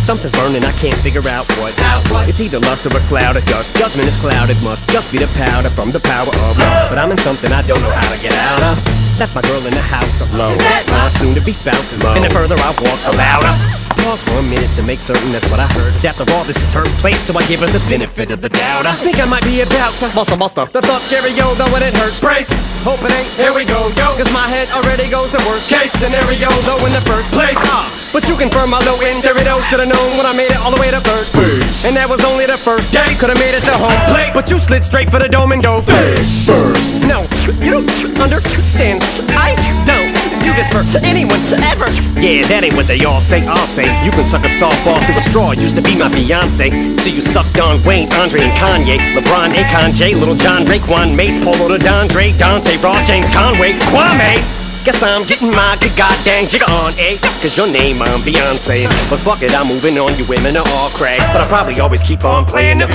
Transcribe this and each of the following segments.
Something's burning, I can't figure out what. It's either lust or a cloud of dust. Judgment is clouded, must just be the powder from the power of love. But I'm in something I don't know how to get out of. Left my girl in the house alone. Is that my soon to be spouses? And the further I walk, the louder. Pause for a minute to make certain that's what I heard. Cause after all, this is her place, so I give her the benefit of the doubt. I think I might be about to muster, muster. The thoughts scary, yo, though, and it hurts. Brace, hope it ain't. Here we go, yo. Cause my head already goes the worst case scenario, though, in the first place. Ah, but you confirm my low end though. Should've known when I made it all the way to third base. And that was only the first day. Could've made it to home plate. But you slid straight for the dome and go face first. No, you don't understand. I don't do this for anyone ever. Yeah, that ain't what they all say. I'll say you can suck a softball through a straw. Used to be my fiance. So you sucked on Wayne, Andre, and Kanye, LeBron, Akon, J, Lil Jon, Raekwon, Mase, Polo, to Dondre, Dante, Ross, James, Conway, Kwame. Guess I'm getting my good goddamn jigger on, eh? Cause your name I'm Beyonce. But fuck it, I'm moving on. You women are all crack. But I probably always keep on playing the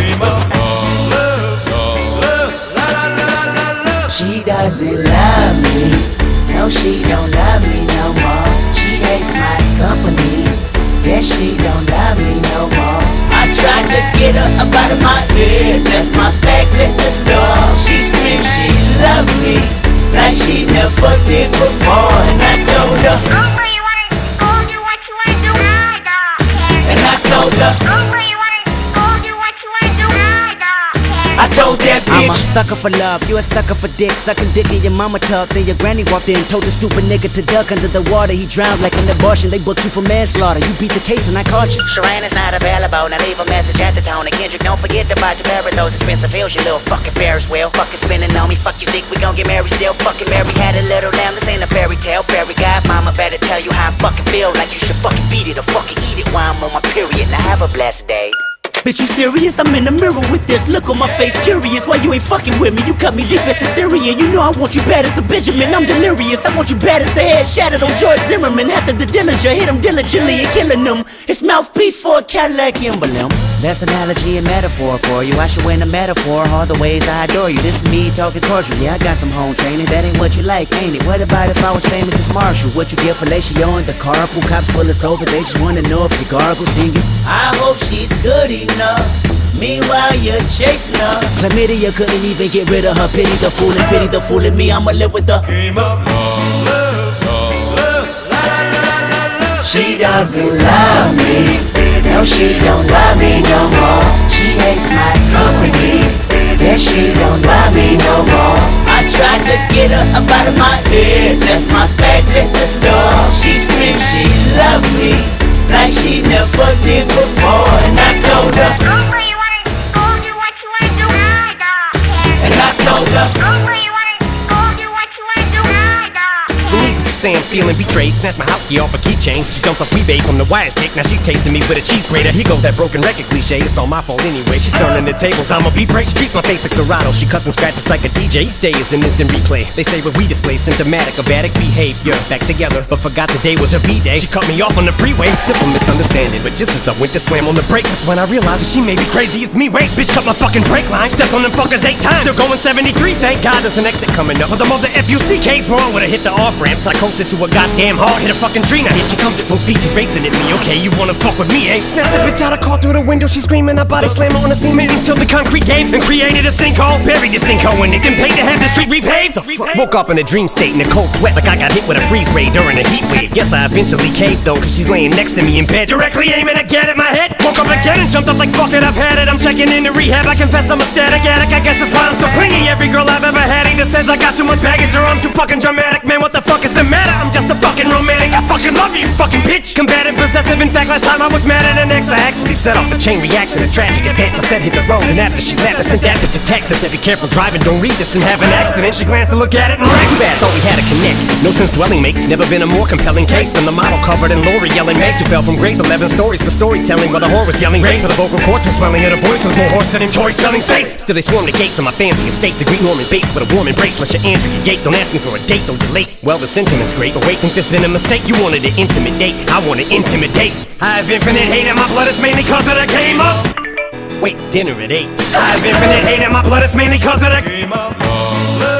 She doesn't love me. No, she don't love me no more. She hates my company. She never did before. And I told her. Sucker for love, you a sucker for dick. Sucking dick in your mama tub. Then your granny walked in, told the stupid nigga to duck under the water. He drowned like an abortion. They booked you for manslaughter. You beat the case and I caught you. Sharon is not available. Now leave a message at the tone. And Kendrick, don't forget to buy two pair of those expensive heels. You little fucking Ferris wheel. Fucking spinning on me. Fuck you think we gon' get married still? Fucking Mary had a little lamb. This ain't a fairy tale. Fairy godmama better tell you how I fucking feel. Like you should fucking beat it or fucking eat it while I'm on my period. Now have a blessed day. Bitch, you serious? I'm in the mirror with this. Look on my face, curious. Why you ain't fucking with me? You cut me deep as a Syrian. You know I want you bad as a Benjamin. I'm delirious. I want you bad as the head shattered on George Zimmerman. After the Dillinger hit him diligently and killing them. His mouthpiece for a Cadillac emblem. That's analogy and metaphor for you. I should win a metaphor. All the ways I adore you. This is me talking torture. Yeah, I got some home training. That ain't what you like, ain't it? What about if I was famous as Marshall? What you get fellatio in the carpool? Cops pull us over. They just wanna know if you gargle singing. I hope she's good enough. Meanwhile, you're chasing her. Chlamydia couldn't even get rid of her. Pity the fool and pity the fool in me. I'ma live with the. Game up, love, love, love, She doesn't love me. No, she don't love me no more. She hates my company. Yes, she don't love me no more. I tried to get her up out of my head. Left my bags at the door. She screamed she loved me. Like she never did before. And I told her. Girl, you wanna, go do what you wanna do. I don't care. And I told her. Say, I'm feeling betrayed. Snatched my house key off a keychain. She jumps off eBay from the wire stick. Now she's chasing me with a cheese grater. Here goes that broken record cliche. It's all my fault anyway. She's turning the tables. I'm a beat break. She treats my face like Serato. She cuts and scratches like a DJ. Each day is an instant replay. They say what we display symptomatic of addict behavior. Back together, but forgot today was her B day. She cut me off on the freeway. Simple misunderstanding. But just as I went to slam on the brakes, that's when I realized that she may be crazy. It's me. Wait, bitch, cut my fucking brake line. Stepped on them fuckers eight times. Still going 73. Thank God there's an exit coming up. But the mother FUCK's wrong with a hit the off ramp. I coasted to a gosh damn hard. Hit a fucking tree. Now here she comes at full speed. She's racing at me. Okay, you wanna fuck with me, eh? Snatched a bitch out of car through the window. She's screaming. I body slam her on the cement until the concrete gave and created a sinkhole. Buried this stinko in it. Then paid to have the street repaved. The fuck? Woke up in a dream state in a cold sweat like I got hit with a freeze ray during a heat wave. Guess I eventually caved though, cause she's laying next to me in bed, directly aiming again at my head. Woke up again and jumped up like fuck it, I've had it. I'm checking into rehab. I confess I'm a static addict. I guess that's why I'm so clingy. Every girl I've ever had either says I got too much baggage or I'm too fucking dramatic. Man, what bitch. Combative, possessive. In fact, last time I was mad at an ex, I actually set off a chain reaction. A tragic events. I said hit the road, and after she left, I sent that bitch a text. I said, be careful driving, don't read this and have an accident. She glanced to look at it and ran too bad. Thought we had a connect. No sense dwelling makes never been a more compelling case than the model covered in L'Oréal yelling Mace who fell from grace. 11 stories for storytelling while the whore was yelling raise. So the vocal cords were swelling and her voice was more hoarse than Tori Spelling space. Still they swarm the gates of my fancy estates to greet Norman Bates with a warm embrace. Unless you're Andrea Yates, don't ask me for a date though you're late. Well, the sentiment's great, but wait, think there's been a mistake. You wanted an intimate date, I want to intimidate. I have infinite hate and my blood is mainly cause of the game of. Wait, dinner at 8. I have infinite hate and my blood is mainly cause of the game of.